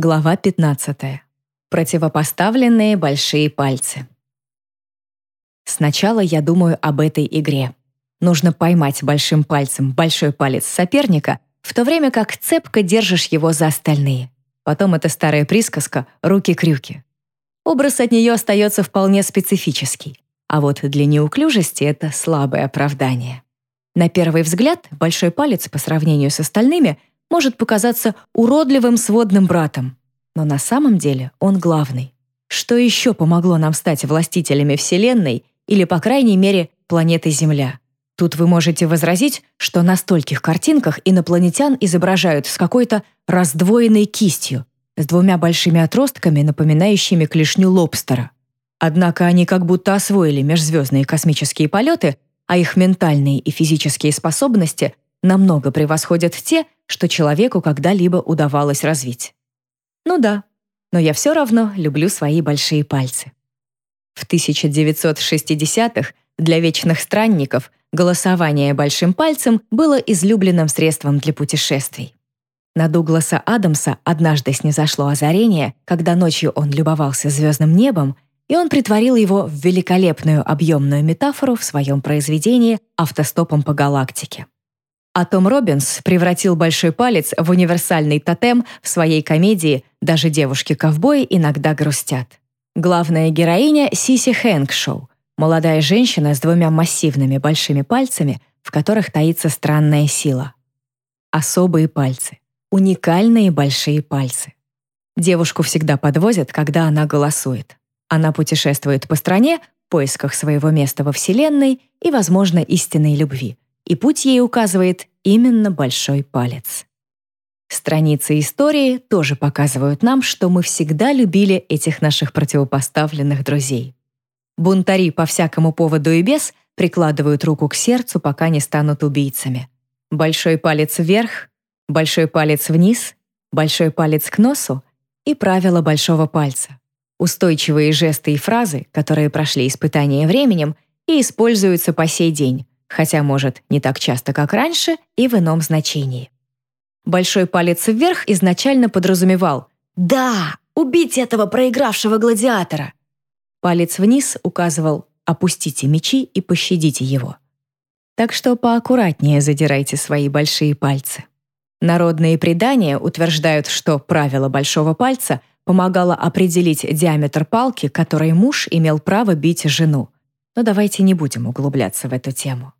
Глава 15. Противопоставленные большие пальцы. Сначала я думаю об этой игре. Нужно поймать большим пальцем большой палец соперника, в то время как цепко держишь его за остальные. Потом это старая присказка «руки-крюки». Образ от нее остается вполне специфический. А вот для неуклюжести это слабое оправдание. На первый взгляд, большой палец по сравнению с остальными может показаться уродливым сводным братом, но на самом деле он главный. Что еще помогло нам стать властителями Вселенной или, по крайней мере, планеты Земля? Тут вы можете возразить, что на стольких картинках инопланетян изображают с какой-то раздвоенной кистью, с двумя большими отростками, напоминающими клешню лобстера. Однако они как будто освоили межзвездные космические полеты, а их ментальные и физические способности намного превосходят те, что человеку когда-либо удавалось развить. Ну да, но я все равно люблю свои большие пальцы. В 1960-х для вечных странников голосование большим пальцем было излюбленным средством для путешествий. На Дугласа Адамса однажды снизошло озарение, когда ночью он любовался звездным небом, и он притворил его в великолепную объемную метафору в своем произведении «Автостопом по галактике». А Том Робинс превратил большой палец в универсальный тотем в своей комедии «Даже девушки-ковбои иногда грустят». Главная героиня Сиси Хэнкшоу, молодая женщина с двумя массивными большими пальцами, в которых таится странная сила. Особые пальцы. Уникальные большие пальцы. Девушку всегда подвозят, когда она голосует. Она путешествует по стране в поисках своего места во Вселенной и, возможно, истинной любви — и путь ей указывает именно большой палец. Страницы истории тоже показывают нам, что мы всегда любили этих наших противопоставленных друзей. Бунтари по всякому поводу и без прикладывают руку к сердцу, пока не станут убийцами. Большой палец вверх, большой палец вниз, большой палец к носу и правило большого пальца. Устойчивые жесты и фразы, которые прошли испытание временем и используются по сей день, хотя, может, не так часто, как раньше, и в ином значении. Большой палец вверх изначально подразумевал «Да, убить этого проигравшего гладиатора!» Палец вниз указывал «Опустите мечи и пощадите его». Так что поаккуратнее задирайте свои большие пальцы. Народные предания утверждают, что правило большого пальца помогало определить диаметр палки, которой муж имел право бить жену. Но давайте не будем углубляться в эту тему.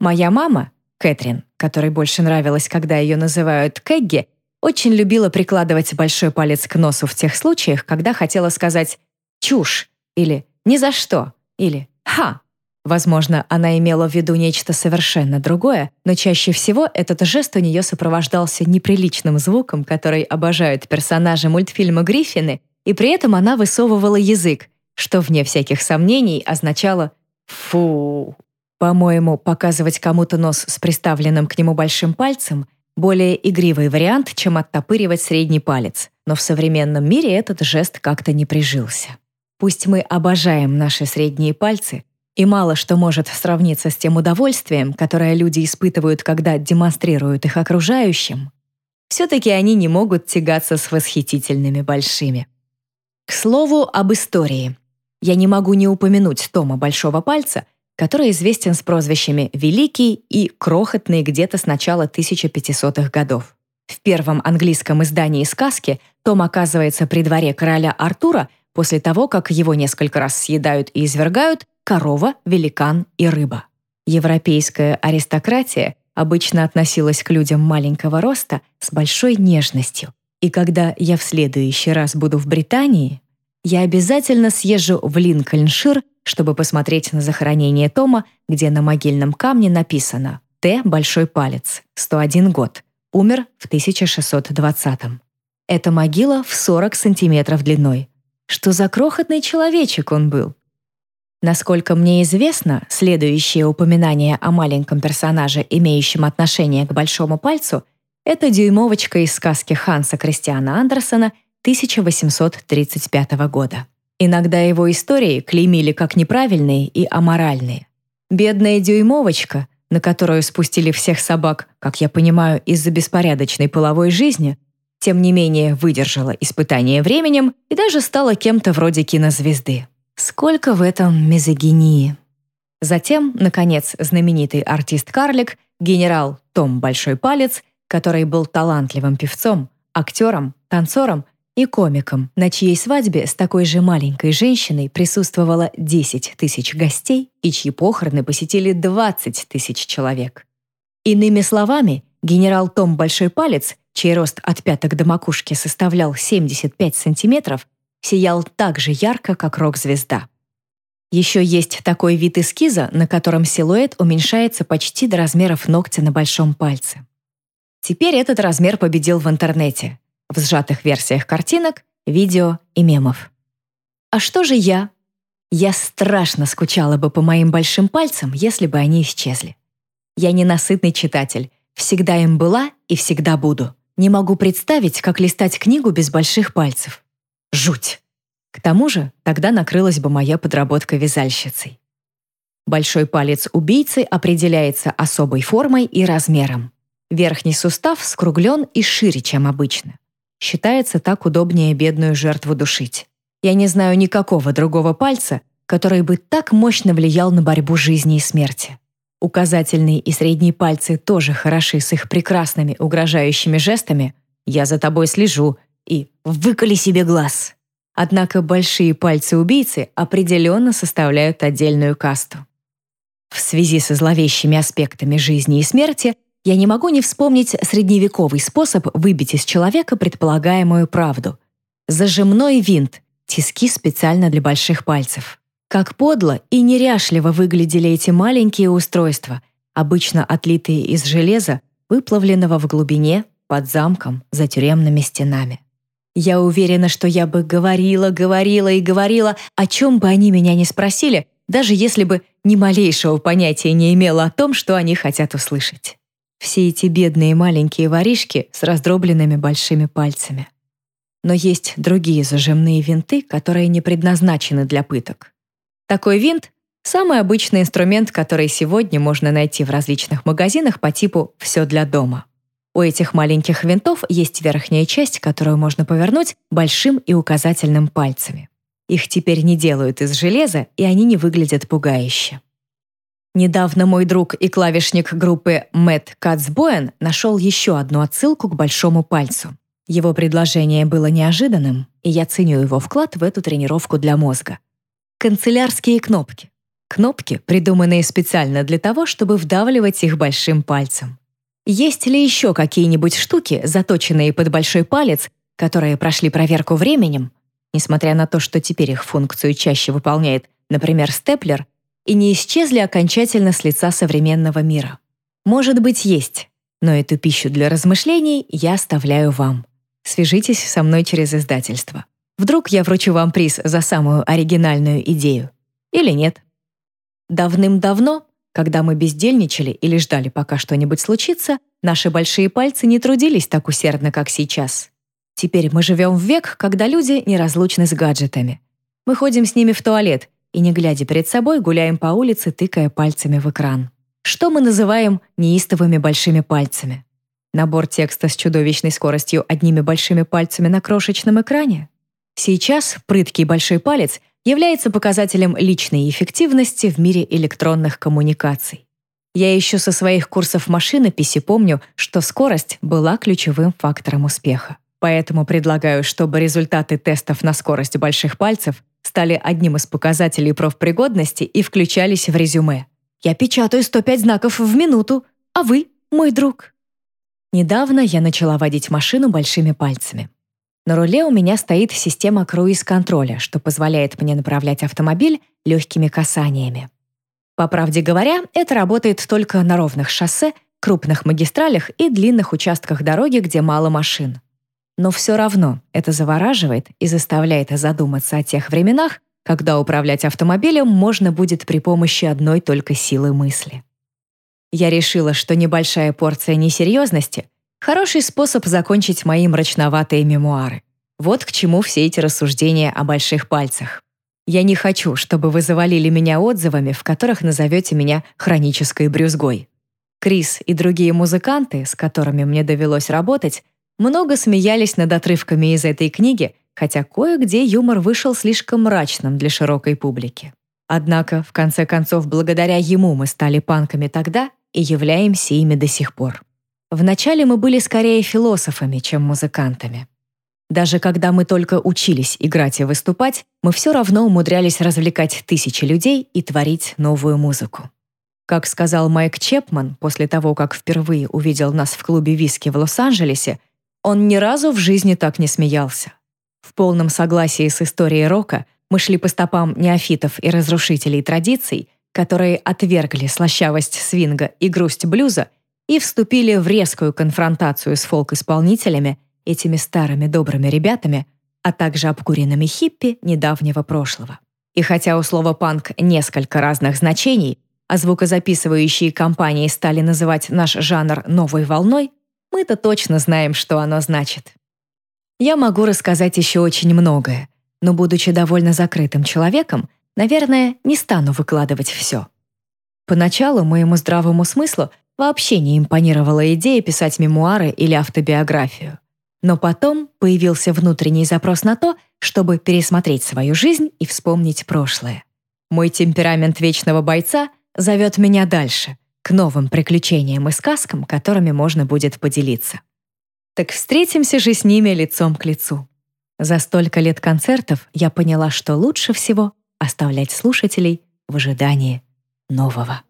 Моя мама, Кэтрин, которой больше нравилось, когда ее называют Кэгги, очень любила прикладывать большой палец к носу в тех случаях, когда хотела сказать «чушь» или «ни за что» или «ха». Возможно, она имела в виду нечто совершенно другое, но чаще всего этот жест у нее сопровождался неприличным звуком, который обожают персонажи мультфильма «Гриффины», и при этом она высовывала язык, что, вне всяких сомнений, означало «фу». По-моему, показывать кому-то нос с приставленным к нему большим пальцем — более игривый вариант, чем оттопыривать средний палец. Но в современном мире этот жест как-то не прижился. Пусть мы обожаем наши средние пальцы, и мало что может сравниться с тем удовольствием, которое люди испытывают, когда демонстрируют их окружающим, все-таки они не могут тягаться с восхитительными большими. К слову об истории. Я не могу не упомянуть Тома Большого Пальца, который известен с прозвищами «Великий» и «Крохотный» где-то с начала 1500-х годов. В первом английском издании сказки Том оказывается при дворе короля Артура после того, как его несколько раз съедают и извергают корова, великан и рыба. Европейская аристократия обычно относилась к людям маленького роста с большой нежностью. И когда я в следующий раз буду в Британии, я обязательно съезжу в Линкольншир чтобы посмотреть на захоронение Тома, где на могильном камне написано «Т. Большой палец, 101 год, умер в 1620-м». Эта могила в 40 сантиметров длиной. Что за крохотный человечек он был? Насколько мне известно, следующее упоминание о маленьком персонаже, имеющем отношение к большому пальцу, это дюймовочка из сказки Ханса Кристиана Андерсона 1835 года. Иногда его истории клеймили как неправильные и аморальные. Бедная дюймовочка, на которую спустили всех собак, как я понимаю, из-за беспорядочной половой жизни, тем не менее выдержала испытание временем и даже стала кем-то вроде кинозвезды. Сколько в этом мизогинии. Затем, наконец, знаменитый артист-карлик, генерал Том Большой Палец, который был талантливым певцом, актером, танцором и комиком, на чьей свадьбе с такой же маленькой женщиной присутствовало 10 тысяч гостей и чьи похороны посетили 20 тысяч человек. Иными словами, генерал Том Большой Палец, чей рост от пяток до макушки составлял 75 сантиметров, сиял так же ярко, как рок-звезда. Еще есть такой вид эскиза, на котором силуэт уменьшается почти до размеров ногтя на большом пальце. Теперь этот размер победил в интернете, в сжатых версиях картинок, видео и мемов. А что же я? Я страшно скучала бы по моим большим пальцам, если бы они исчезли. Я ненасытный читатель, всегда им была и всегда буду. Не могу представить, как листать книгу без больших пальцев. Жуть! К тому же тогда накрылась бы моя подработка вязальщицей. Большой палец убийцы определяется особой формой и размером. Верхний сустав скруглен и шире, чем обычно. Считается так удобнее бедную жертву душить. Я не знаю никакого другого пальца, который бы так мощно влиял на борьбу жизни и смерти. Указательные и средние пальцы тоже хороши с их прекрасными угрожающими жестами «я за тобой слежу» и «выколи себе глаз». Однако большие пальцы убийцы определенно составляют отдельную касту. В связи со зловещими аспектами жизни и смерти я не могу не вспомнить средневековый способ выбить из человека предполагаемую правду. Зажимной винт, тиски специально для больших пальцев. Как подло и неряшливо выглядели эти маленькие устройства, обычно отлитые из железа, выплавленного в глубине, под замком, за тюремными стенами. Я уверена, что я бы говорила, говорила и говорила, о чем бы они меня не спросили, даже если бы ни малейшего понятия не имела о том, что они хотят услышать. Все эти бедные маленькие воришки с раздробленными большими пальцами. Но есть другие зажимные винты, которые не предназначены для пыток. Такой винт — самый обычный инструмент, который сегодня можно найти в различных магазинах по типу «все для дома». У этих маленьких винтов есть верхняя часть, которую можно повернуть большим и указательным пальцами. Их теперь не делают из железа, и они не выглядят пугающе. Недавно мой друг и клавишник группы Мэтт Кацбоен нашел еще одну отсылку к большому пальцу. Его предложение было неожиданным, и я ценю его вклад в эту тренировку для мозга. Канцелярские кнопки. Кнопки, придуманные специально для того, чтобы вдавливать их большим пальцем. Есть ли еще какие-нибудь штуки, заточенные под большой палец, которые прошли проверку временем, несмотря на то, что теперь их функцию чаще выполняет, например, степлер, и не исчезли окончательно с лица современного мира? Может быть, есть, но эту пищу для размышлений я оставляю вам. Свяжитесь со мной через издательство. Вдруг я вручу вам приз за самую оригинальную идею. Или нет. Давным-давно когда мы бездельничали или ждали, пока что-нибудь случится, наши большие пальцы не трудились так усердно, как сейчас. Теперь мы живем в век, когда люди неразлучны с гаджетами. Мы ходим с ними в туалет и, не глядя перед собой, гуляем по улице, тыкая пальцами в экран. Что мы называем неистовыми большими пальцами? Набор текста с чудовищной скоростью одними большими пальцами на крошечном экране? Сейчас прыткий большой палец — является показателем личной эффективности в мире электронных коммуникаций. Я еще со своих курсов машинописи помню, что скорость была ключевым фактором успеха. Поэтому предлагаю, чтобы результаты тестов на скорость больших пальцев стали одним из показателей профпригодности и включались в резюме. «Я печатаю 105 знаков в минуту, а вы — мой друг». Недавно я начала водить машину большими пальцами. На руле у меня стоит система круиз-контроля, что позволяет мне направлять автомобиль легкими касаниями. По правде говоря, это работает только на ровных шоссе, крупных магистралях и длинных участках дороги, где мало машин. Но все равно это завораживает и заставляет задуматься о тех временах, когда управлять автомобилем можно будет при помощи одной только силы мысли. Я решила, что небольшая порция несерьезности Хороший способ закончить мои мрачноватые мемуары. Вот к чему все эти рассуждения о больших пальцах. Я не хочу, чтобы вы завалили меня отзывами, в которых назовете меня хронической брюзгой. Крис и другие музыканты, с которыми мне довелось работать, много смеялись над отрывками из этой книги, хотя кое-где юмор вышел слишком мрачным для широкой публики. Однако, в конце концов, благодаря ему мы стали панками тогда и являемся ими до сих пор. Вначале мы были скорее философами, чем музыкантами. Даже когда мы только учились играть и выступать, мы все равно умудрялись развлекать тысячи людей и творить новую музыку. Как сказал Майк Чепман после того, как впервые увидел нас в клубе виски в Лос-Анджелесе, он ни разу в жизни так не смеялся. В полном согласии с историей рока мы шли по стопам неофитов и разрушителей традиций, которые отвергли слащавость свинга и грусть блюза и вступили в резкую конфронтацию с фолк-исполнителями, этими старыми добрыми ребятами, а также обкуренными хиппи недавнего прошлого. И хотя у слова «панк» несколько разных значений, а звукозаписывающие компании стали называть наш жанр «новой волной», мы-то точно знаем, что оно значит. Я могу рассказать еще очень многое, но, будучи довольно закрытым человеком, наверное, не стану выкладывать все. Поначалу моему здравому смыслу вообще не импонировала идея писать мемуары или автобиографию. Но потом появился внутренний запрос на то, чтобы пересмотреть свою жизнь и вспомнить прошлое. Мой темперамент вечного бойца зовет меня дальше, к новым приключениям и сказкам, которыми можно будет поделиться. Так встретимся же с ними лицом к лицу. За столько лет концертов я поняла, что лучше всего оставлять слушателей в ожидании нового.